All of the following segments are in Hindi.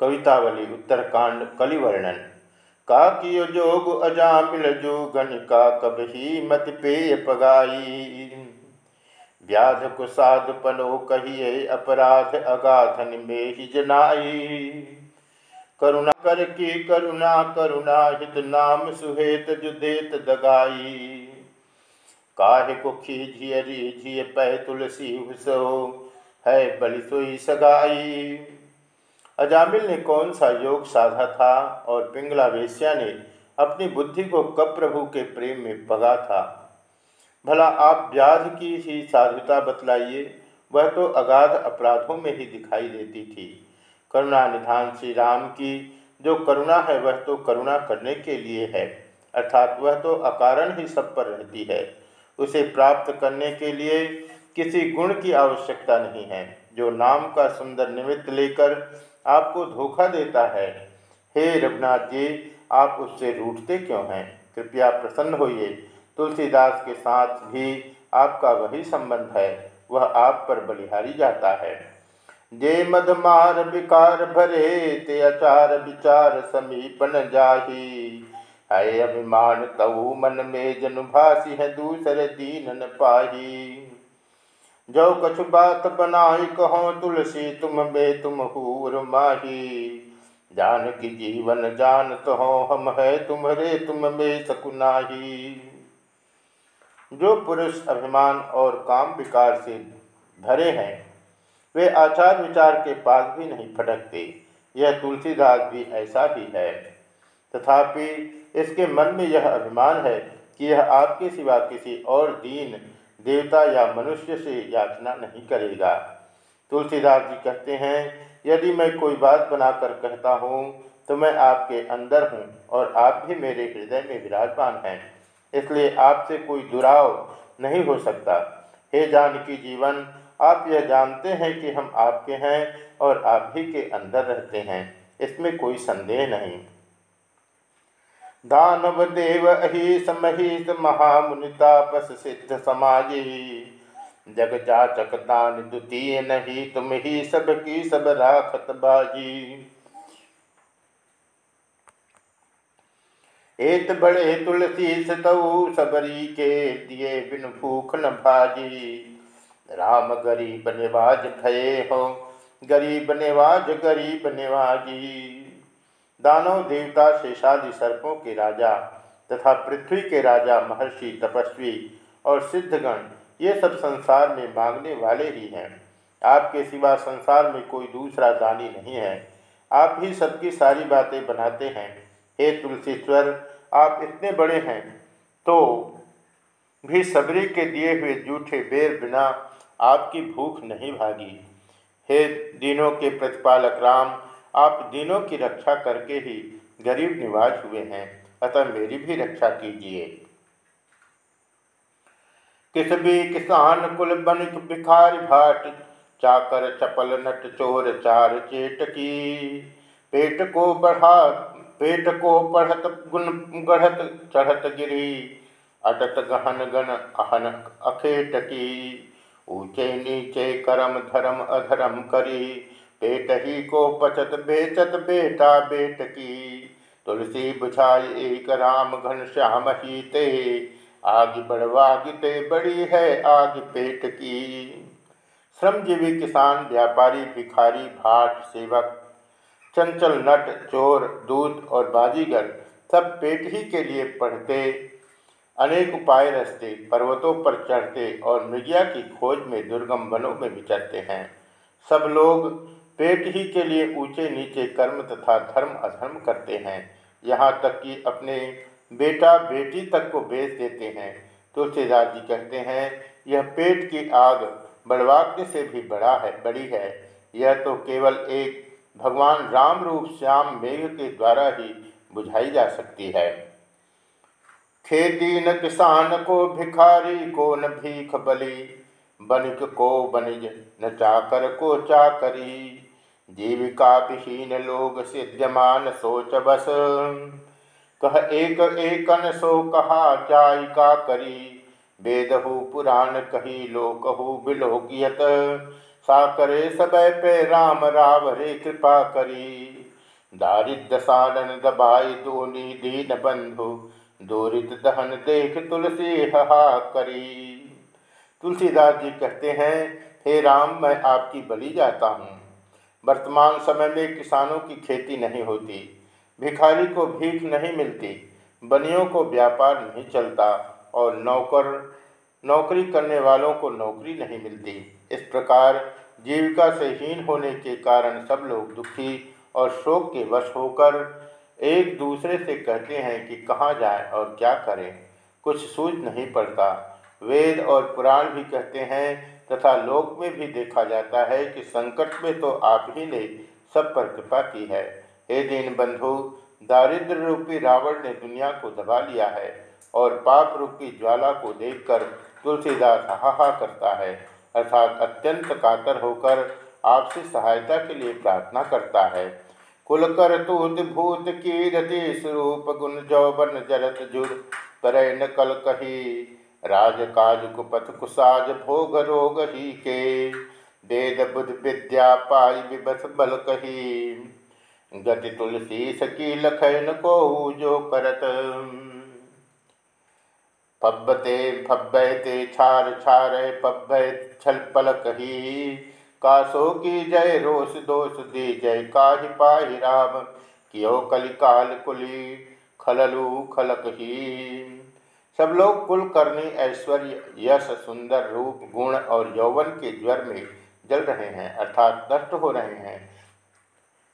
कवितावली, उत्तरकांड, कलिवर्णन। का कियो जोग अजामिल जो गणिका कबही मत पेय पगाई। व्याध कुसाद पलो कहिए, अपराध अगाधन में ही जनाई। करुणा कर की करुणा करुणा हित नाम सुहेत जुदेत दगाई। काहे को खीझियरी झिय पह तुलसी हुसो है बलि सोई सगाई। अजामिल ने कौन सा योग साधा था और पिंगला वेश्या ने अपनी बुद्धि को कब प्रभु के प्रेम में पगा था? भला आप व्याध की ही साधुता बतलाइए, वह तो अगाध अपराधों में ही दिखाई देती थी। करुणा निधान श्री राम की जो करुणा है, वह तो करुणा करने के लिए है, अर्थात वह तो अकारण ही सब पर रहती है। उसे प्राप्त करने के लिए किसी गुण की आवश्यकता नहीं है। जो नाम का सुंदर निमित्त लेकर आपको धोखा देता है। हे रघुनाथ जी, आप उससे रूठते क्यों हैं? कृपया प्रसन्न होइए। तुलसीदास के साथ भी आपका वही संबंध है। वह आप पर बलिहारी जाता है। जे मदमार विकार भरे, ते अचार विचार समीपन जाही। है अभिमान तऊ मन में जनुभासी है दूसरे दीन न पाही। जो कछु बात बनाई कहो तुलसी, तुम बे तुम हूर माही। जान की जीवन जान तो हो हम है तुम्हारे, तुम में सकुनाही जो पुरुष अभिमान और काम विकार से भरे हैं, वे आचार विचार के पास भी नहीं फटकते। यह तुलसीदास भी ऐसा ही है। तथापि इसके मन में यह अभिमान है कि यह आपके सिवा किसी और दीन देवता या मनुष्य से याचना नहीं करेगा। तुलसीदास जी कहते हैं, यदि मैं कोई बात बनाकर कहता हूँ तो मैं आपके अंदर हूँ और आप भी मेरे हृदय में विराजमान हैं। इसलिए आपसे कोई दुराव नहीं हो सकता। हे जानकी जीवन, आप यह जानते हैं कि हम आपके हैं और आप ही के अंदर रहते हैं। इसमें कोई संदेह नहीं। दानव देव अहिस महिष महामुनितापस सिद्ध समाजी। जग जाचक दान द्वितीय नहीं, तुम ही सब की सब राखत बाजी। एत बड़े तुलसी सतऊ सबरी के दिए बिन भूख न भाजी। राम गरीब निवाज भये हो, गरीब निवाज गरीब निवाजी। दानव, देवता, शेषादि सर्पों के राजा तथा पृथ्वी के राजा, महर्षि, तपस्वी और सिद्धगण, ये सब संसार में मांगने वाले ही हैं। आपके सिवा संसार में कोई दूसरा दानी नहीं है। आप ही सबकी सारी बातें बनाते हैं। हे तुलसीश्वर, आप इतने बड़े हैं। तो भी सबरी के दिए हुए जूठे बेर बिना आपकी भूख नहीं भागी। हे दिनों के प्रतिपालक राम आप दिनों की रक्षा करके ही गरीब निवास हुए हैं, अतः मेरी भी रक्षा कीजिए। किस भी किसान कुल बनिक भिखारी भाट, चाकर चपल नट चोर चार चेट की। पेट को बढ़ा, पेट को पढ़त गुण गढ़त चढ़त गिरी, अटत गहन गण अहन अखेट की। ऊँचे नीचे करम धर्म अधर्म करी पेट ही को पचत, बेचत, बेटा, बेट की। तुलसी बुझाई एक राम घन श्याम ही ते आग बढ़वागिते बड़ी है आग पेट की। श्रमजीवी किसान, व्यापारी, भिखारी, भाट सेवक, चंचल नट, चोर, दूध और बाजीगर सब पेट ही के लिए पढ़ते। अनेक उपाय रचते, पर्वतों पर चढ़ते और मृगिया की खोज में दुर्गम वनों में विचरते हैं। सब लोग पेट ही के लिए ऊँचे नीचे कर्म तथा धर्म अधर्म करते हैं। यहाँ तक कि अपने बेटा बेटी तक को बेच देते हैं। तुलसीदास जी कहते हैं, यह पेट की आग बड़वाक्य से भी बड़ा है, बड़ी है। यह तो केवल एक भगवान राम रूप श्याम मेघ के द्वारा ही बुझाई जा सकती है। खेती न किसान को भिखारी को न भीख बली? बनिक को बनिज, न चाकर को चाकरी। जीविका विहीन लोग सिद्ध्यमान सोच बस कह एक एकन सो कहा जाय का करी। वेदहु पुराण कही लोकहु बिलोकियत सा करे सब पे राम राव रे कृपा करी। दारिद्रसालन दबाई दोनी दीन बंधु। दूरित दहन देख तुलसी हहा करी। तुलसीदास जी कहते हैं, हे राम, मैं आपकी बलि जाता हूँ। वर्तमान समय में किसानों की खेती नहीं होती, भिखारी को भीख नहीं मिलती, बनियों को व्यापार नहीं चलता और नौकर, नौकरी करने वालों को नौकरी नहीं मिलती। इस प्रकार जीविका से हीन होने के कारण सब लोग दुखी और शोक के वश होकर एक दूसरे से कहते हैं कि कहाँ जाएँ और क्या करें। कुछ सूझ नहीं पड़ता। वेद और पुराण भी कहते हैं तथा लोक में भी देखा जाता है कि संकट में तो आप ही ने सब पर कृपा की है। हे दीन बंधु दारिद्र रूपी रावण ने दुनिया को दबा लिया है और पाप रूपी ज्वाला को देखकर तुलसीदास हाहा करता है, अर्थात अत्यंत कातर होकर आपसे सहायता के लिए प्रार्थना करता है। कुल कर तूत भूत की रति स्वरूप गुण जौबन जरत जुर, पर कल कही। राज काज कुपथ कुसाज भोग रोग ही के वेद बुद्ध विद्या पाई विबस बल कही। गति तुलसी सकी लखन को जो करत पब्बते फब्बते छार छार पब्बे छल पलक ही कासो की जय रोष दोष दे जय काहि पाहि राम। कियो कलिकाल कुली खललु खलक ही। सब लोग कुल करनी ऐश्वर्य, यश, सुंदर रूप, गुण और यौवन के ज्वर में जल रहे हैं, अर्थात नष्ट हो रहे हैं।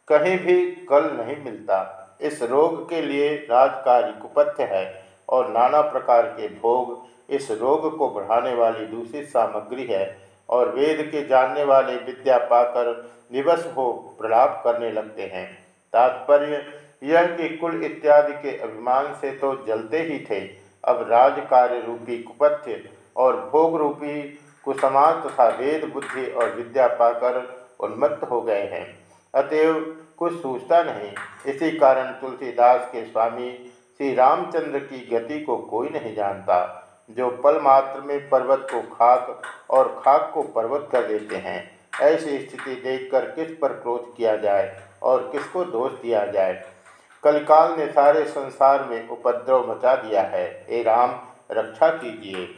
कहीं भी कल नहीं मिलता। इस रोग के लिए राजकारी कुपथ्य है और नाना प्रकार के भोग इस रोग को बढ़ाने वाली दूसरी सामग्री है और वेद के जानने वाले विद्या पाकर विवश हो प्रलाप करने लगते हैं। तात्पर्य यह कि कुल इत्यादि के अभिमान से तो जलते ही थे अब राजकार्य रूपी कुपथ्य और भोग रूपी कुसमान तथा वेद बुद्धि और विद्या पाकर उन्मत्त हो गए हैं। अतएव कुछ सूझता नहीं। इसी कारण तुलसीदास के स्वामी श्री रामचंद्र की गति को कोई नहीं जानता, जो पल मात्र में पर्वत को खाक और खाक को पर्वत कर देते हैं। ऐसी स्थिति देखकर किस पर क्रोध किया जाए और किसको दोष दिया जाए? कलकाल ने सारे संसार में उपद्रव मचा दिया है। ए राम रक्षा कीजिए।